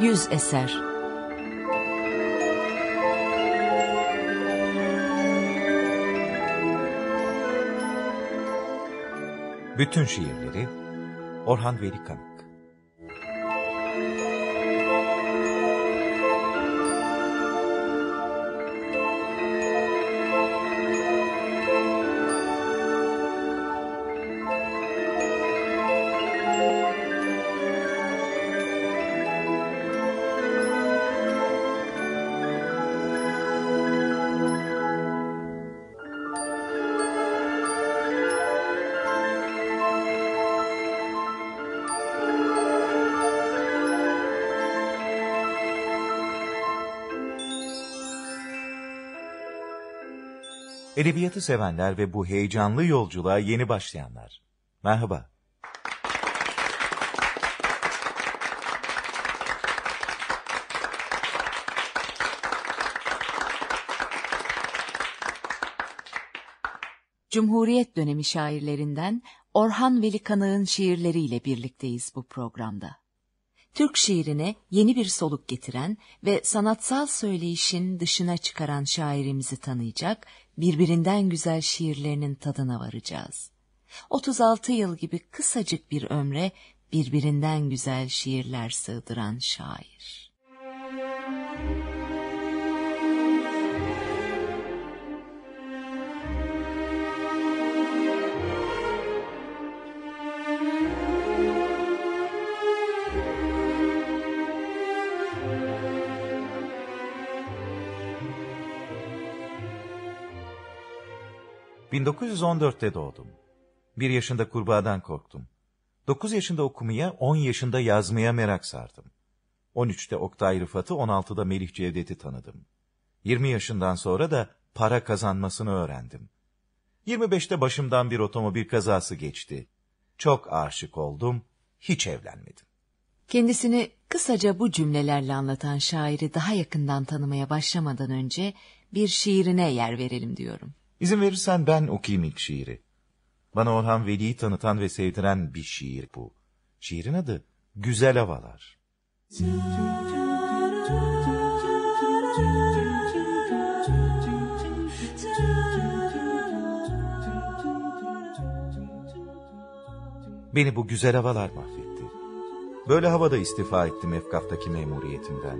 Yüz eser. Bütün şiirleri Orhan Veli Edebiyatı sevenler ve bu heyecanlı yolculuğa yeni başlayanlar. Merhaba. Cumhuriyet dönemi şairlerinden Orhan Veli Kanık'ın şiirleriyle birlikteyiz bu programda. Türk şiirine yeni bir soluk getiren ve sanatsal söyleyişin dışına çıkaran şairimizi tanıyacak, birbirinden güzel şiirlerinin tadına varacağız. 36 yıl gibi kısacık bir ömre birbirinden güzel şiirler sığdıran şair. 1914'te doğdum. Bir yaşında kurbağadan korktum. 9 yaşında okumaya, 10 yaşında yazmaya merak sardım. 13'te Oktay Rıfat'ı, 16'da Melih Cevdet'i tanıdım. 20 yaşından sonra da para kazanmasını öğrendim. 25'te başımdan bir otomobil kazası geçti. Çok aşık oldum, hiç evlenmedim. Kendisini kısaca bu cümlelerle anlatan şairi daha yakından tanımaya başlamadan önce bir şiirine yer verelim diyorum. İzin verirsen ben okuyayım ilk şiiri. Bana Orhan Veli'yi tanıtan ve sevdiren bir şiir bu. Şiirin adı Güzel Havalar. Beni bu güzel havalar mahvetti. Böyle havada istifa ettim Efkaf'taki memuriyetimden.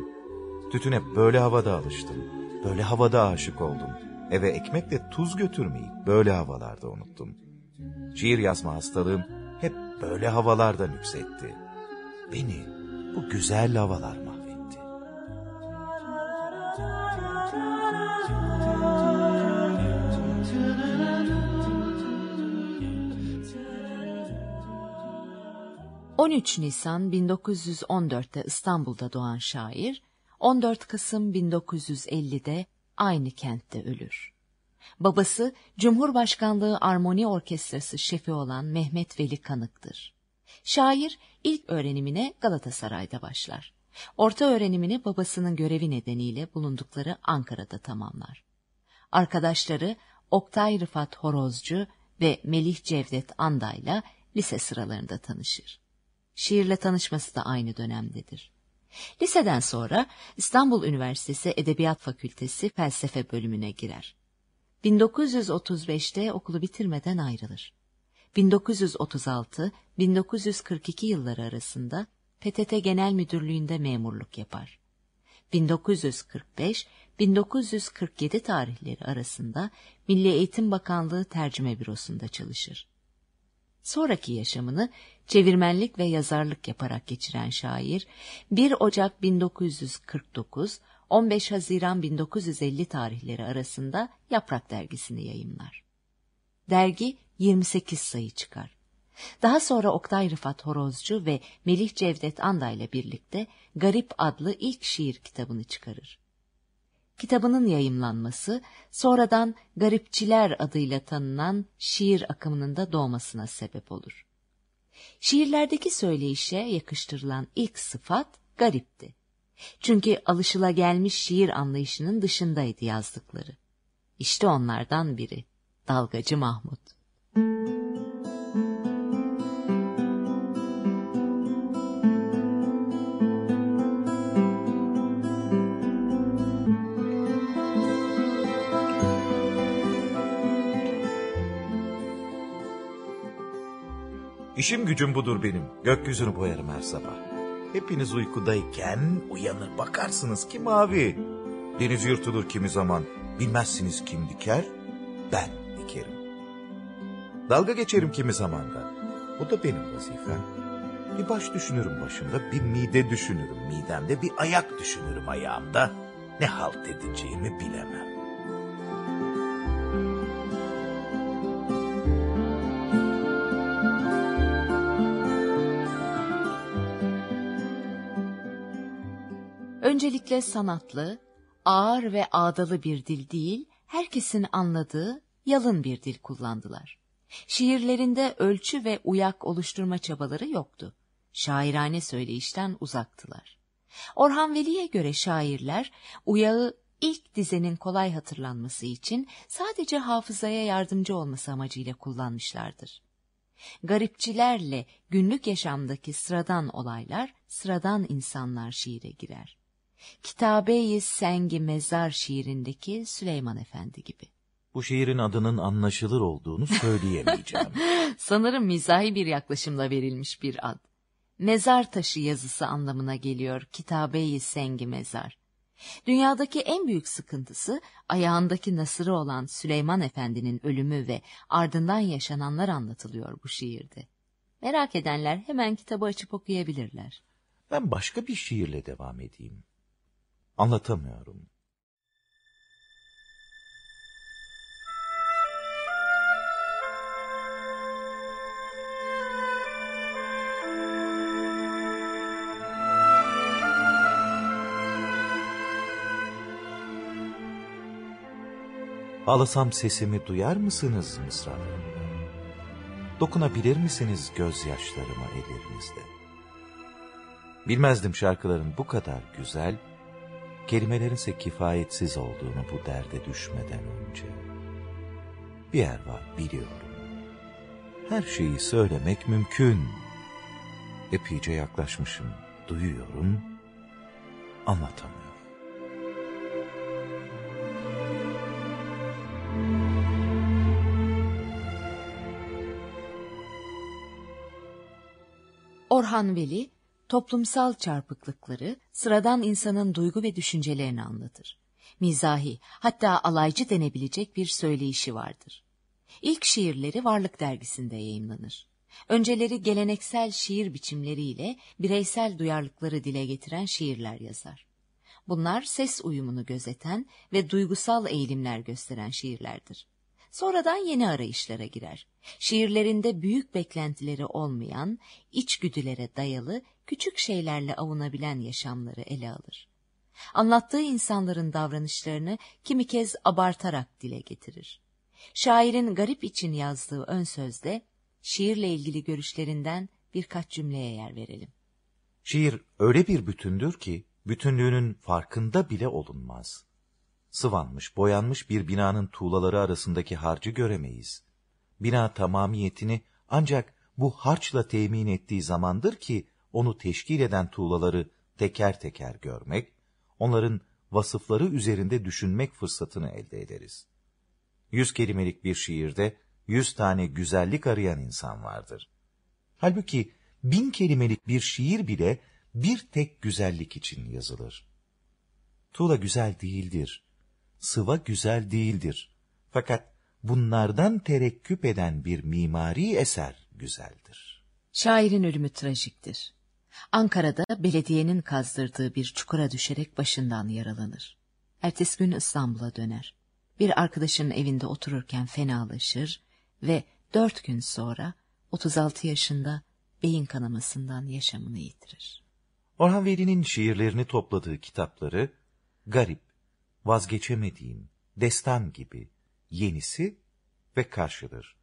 Tütüne böyle havada alıştım. Böyle havada aşık oldum. Eve ekmekle tuz götürmeyi böyle havalarda unuttum. Şiir yazma hastalığım hep böyle havalarda nüksetti. Beni bu güzel havalar mahvetti. ...13 Nisan 1914'te İstanbul'da doğan şair... ...14 Kasım 1950'de aynı kentte ölür. Babası Cumhurbaşkanlığı Armoni Orkestrası şefi olan Mehmet Veli Kanık'tır. Şair ilk öğrenimine Galatasaray'da başlar. Orta öğrenimini babasının görevi nedeniyle bulundukları Ankara'da tamamlar. Arkadaşları Oktay Rıfat Horozcu ve Melih Cevdet Anday'la lise sıralarında tanışır. Şiirle tanışması da aynı dönemdedir. Liseden sonra İstanbul Üniversitesi Edebiyat Fakültesi Felsefe bölümüne girer. 1935'te okulu bitirmeden ayrılır. 1936-1942 yılları arasında PTT Genel Müdürlüğü'nde memurluk yapar. 1945-1947 tarihleri arasında Milli Eğitim Bakanlığı Tercüme Bürosu'nda çalışır. Sonraki yaşamını çevirmenlik ve yazarlık yaparak geçiren şair, 1 Ocak 1949, 15 Haziran 1950 tarihleri arasında Yaprak dergisini yayımlar. Dergi 28 sayı çıkar. Daha sonra Oktay Rıfat Horozcu ve Melih Cevdet Anda ile birlikte Garip adlı ilk şiir kitabını çıkarır. Kitabının yayımlanması sonradan Garipçiler adıyla tanınan şiir akımının da doğmasına sebep olur. Şiirlerdeki söyleyişe yakıştırılan ilk sıfat garipti. Çünkü alışılagelmiş şiir anlayışının dışındaydı yazdıkları. İşte onlardan biri Dalgacı Mahmut. İşim gücüm budur benim. Gökyüzünü boyarım her sabah. Hepiniz uykudayken uyanır bakarsınız ki mavi. Deniz yırtılır kimi zaman. Bilmezsiniz kim diker, ben dikerim. Dalga geçerim kimi zaman da. O da benim vazifem. Bir baş düşünürüm başımda, bir mide düşünürüm midemde, bir ayak düşünürüm ayağımda. Ne halt edeceğimi bilemem. Öncelikle sanatlı, ağır ve ağdalı bir dil değil, herkesin anladığı yalın bir dil kullandılar. Şiirlerinde ölçü ve uyak oluşturma çabaları yoktu. Şairane söyleyişten uzaktılar. Orhan Veli'ye göre şairler uyağı ilk dizenin kolay hatırlanması için sadece hafızaya yardımcı olması amacıyla kullanmışlardır. Garipçilerle günlük yaşamdaki sıradan olaylar, sıradan insanlar şiire girer. Kitabe-i Sengi Mezar şiirindeki Süleyman Efendi gibi. Bu şiirin adının anlaşılır olduğunu söyleyemeyeceğim. Sanırım mizahi bir yaklaşımla verilmiş bir ad. Mezar taşı yazısı anlamına geliyor Kitabe-i Sengi Mezar. Dünyadaki en büyük sıkıntısı ayağındaki nasırı olan Süleyman Efendi'nin ölümü ve ardından yaşananlar anlatılıyor bu şiirde. Merak edenler hemen kitabı açıp okuyabilirler. Ben başka bir şiirle devam edeyim. Anlatamıyorum. Ağlasam sesimi duyar mısınız mısralarımda? Dokunabilir misiniz gözyaşlarıma ellerinizle? Bilmezdim şarkıların bu kadar güzel, kelimelerin ise kifayetsiz olduğunu bu derde düşmeden önce. Bir yer var biliyorum. Her şeyi söylemek mümkün. Epeyce yaklaşmışım, duyuyorum, anlatamıyorum. Orhan Veli, toplumsal çarpıklıkları, sıradan insanın duygu ve düşüncelerini anlatır. Mizahi, hatta alaycı denebilecek bir söyleyişi vardır. İlk şiirleri Varlık dergisinde yayınlanır. Önceleri geleneksel şiir biçimleriyle bireysel duyarlılıkları dile getiren şiirler yazar. Bunlar ses uyumunu gözeten ve duygusal eğilimler gösteren şiirlerdir. Sonradan yeni arayışlara girer. Şiirlerinde büyük beklentileri olmayan, içgüdülere dayalı, küçük şeylerle avunabilen yaşamları ele alır. Anlattığı insanların davranışlarını kimi kez abartarak dile getirir. Şairin garip için yazdığı ön sözde, şiirle ilgili görüşlerinden birkaç cümleye yer verelim. Şiir öyle bir bütündür ki, bütünlüğünün farkında bile olunmaz sıvanmış, boyanmış bir binanın tuğlaları arasındaki harcı göremeyiz. Bina tamamiyetini ancak bu harçla temin ettiği zamandır ki onu teşkil eden tuğlaları teker teker görmek, onların vasıfları üzerinde düşünmek fırsatını elde ederiz. Yüz kelimelik bir şiirde yüz tane güzellik arayan insan vardır. Halbuki bin kelimelik bir şiir bile bir tek güzellik için yazılır. Tuğla güzel değildir sıva güzel değildir. Fakat bunlardan terekküp eden bir mimari eser güzeldir. Şairin ölümü trajiktir. Ankara'da belediyenin kazdırdığı bir çukura düşerek başından yaralanır. Ertesi gün İstanbul'a döner. Bir arkadaşının evinde otururken fenalaşır ve dört gün sonra 36 yaşında beyin kanamasından yaşamını yitirir. Orhan Veli'nin şiirlerini topladığı kitapları Garip, vazgeçemediğim, destan gibi yenisi ve karşıdır.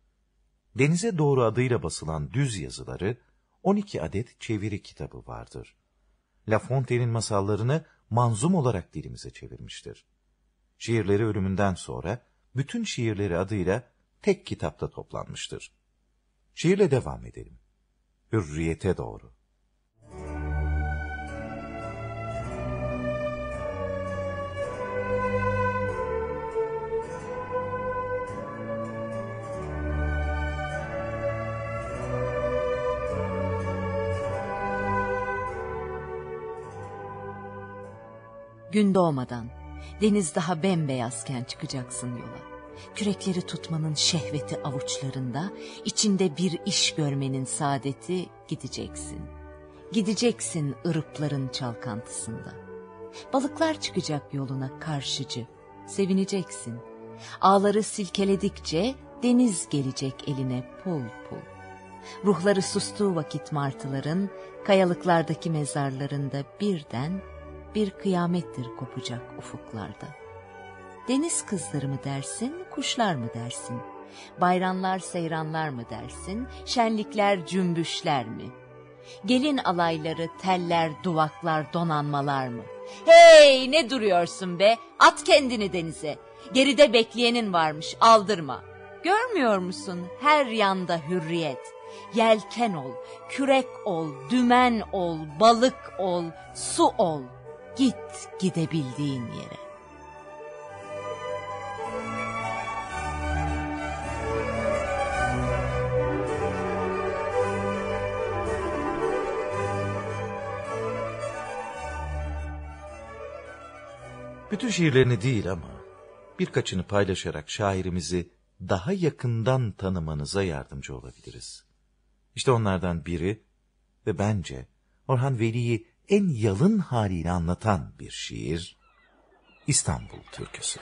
Denize doğru adıyla basılan düz yazıları 12 adet çeviri kitabı vardır. La Fontaine'in masallarını manzum olarak dilimize çevirmiştir. Şiirleri ölümünden sonra bütün şiirleri adıyla tek kitapta toplanmıştır. Şiirle devam edelim. Hürriyete doğru. Gün doğmadan, deniz daha bembeyazken çıkacaksın yola. Kürekleri tutmanın şehveti avuçlarında, içinde bir iş görmenin saadeti gideceksin. Gideceksin ırıpların çalkantısında. Balıklar çıkacak yoluna karşıcı, sevineceksin. Ağları silkeledikçe deniz gelecek eline pul pul. Ruhları sustuğu vakit martıların, kayalıklardaki mezarlarında birden bir kıyamettir kopacak ufuklarda. Deniz kızları mı dersin, kuşlar mı dersin? Bayramlar seyranlar mı dersin, şenlikler cümbüşler mi? Gelin alayları, teller, duvaklar, donanmalar mı? Hey ne duruyorsun be, at kendini denize. Geride bekleyenin varmış, aldırma. Görmüyor musun her yanda hürriyet? Yelken ol, kürek ol, dümen ol, balık ol, su ol. Git gidebildiğin yere. Bütün şiirlerini değil ama birkaçını paylaşarak şairimizi daha yakından tanımanıza yardımcı olabiliriz. İşte onlardan biri ve bence Orhan Veli'yi en yalın haliyle anlatan bir şiir İstanbul Türküsü.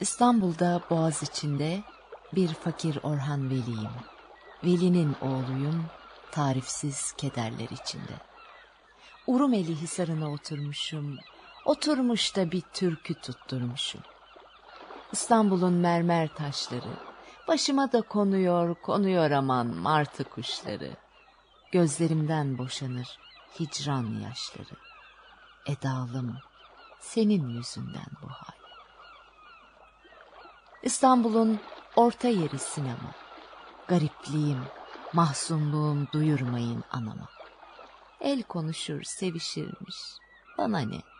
İstanbul'da Boğaz içinde bir fakir Orhan Veli'yim. Veli'nin oğluyum, tarifsiz kederler içinde. Urumeli Hisarı'na oturmuşum, oturmuş da bir türkü tutturmuşum. İstanbul'un mermer taşları, başıma da konuyor, konuyor aman martı kuşları. Gözlerimden boşanır hicran yaşları. Edalım, senin yüzünden bu hal. İstanbul'un orta yeri sinema. Garipliğim, mahzunluğum duyurmayın anama. El konuşur, sevişirmiş. Bana ne?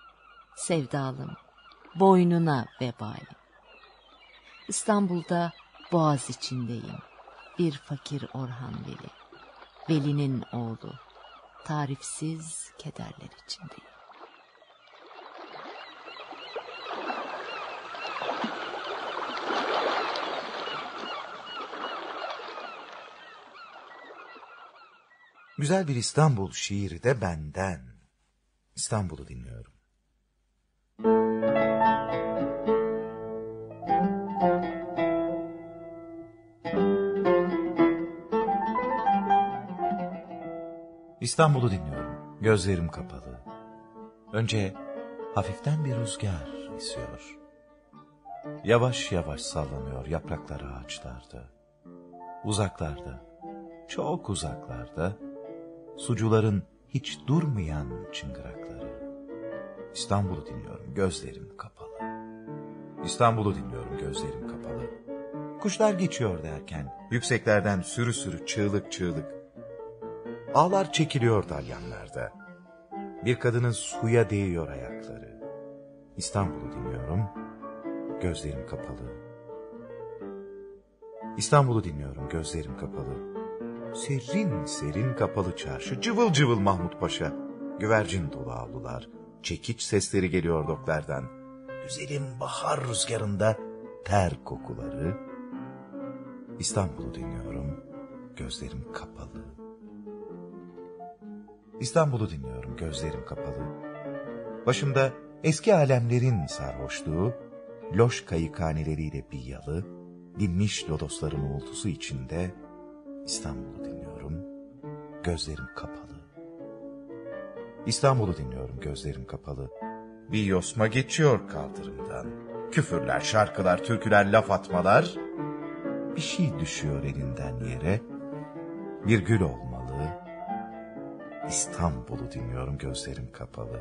Sevdalım, boynuna vebalim. İstanbul'da boğaz içindeyim. Bir fakir Orhan Veli. Veli'nin oğlu. Tarifsiz kederler içindeyim. Güzel bir İstanbul şiiri de benden. İstanbul'u dinliyorum. İstanbul'u dinliyorum. Gözlerim kapalı. Önce hafiften bir rüzgar esiyor. Yavaş yavaş sallanıyor yapraklar ağaçlarda. Uzaklarda, çok uzaklarda sucuların hiç durmayan çıngırakları. İstanbul'u dinliyorum gözlerim kapalı. İstanbul'u dinliyorum gözlerim kapalı. Kuşlar geçiyor derken yükseklerden sürü sürü çığlık çığlık. Ağlar çekiliyor dalyanlarda. Bir kadının suya değiyor ayakları. İstanbul'u dinliyorum, gözlerim kapalı. İstanbul'u dinliyorum, gözlerim kapalı. Serin serin kapalı çarşı, cıvıl cıvıl Mahmut Paşa. Güvercin dolu avlular, çekiç sesleri geliyor doklardan. Güzelim bahar rüzgarında ter kokuları. İstanbul'u dinliyorum, gözlerim kapalı. İstanbul'u dinliyorum, gözlerim kapalı. Başımda eski alemlerin sarhoşluğu, loş kayıkhaneleriyle bir yalı, dinmiş lodosların uğultusu içinde İstanbul'u dinliyorum, gözlerim kapalı. İstanbul'u dinliyorum, gözlerim kapalı. Bir yosma geçiyor kaldırımdan. Küfürler, şarkılar, türküler, laf atmalar. Bir şey düşüyor elinden yere. Bir gül olmalı. İstanbul'u dinliyorum, gözlerim kapalı.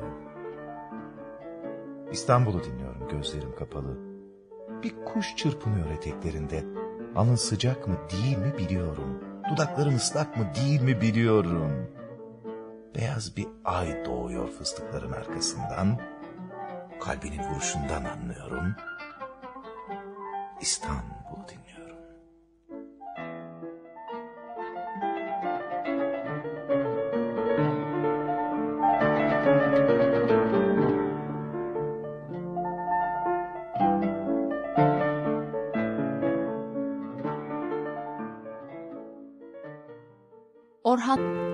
İstanbul'u dinliyorum, gözlerim kapalı. Bir kuş çırpınıyor eteklerinde. Alın sıcak mı değil mi biliyorum. Dudakların ıslak mı değil mi biliyorum. Beyaz bir ay doğuyor fıstıkların arkasından. Kalbinin vuruşundan anlıyorum. İstanbul'u Orhan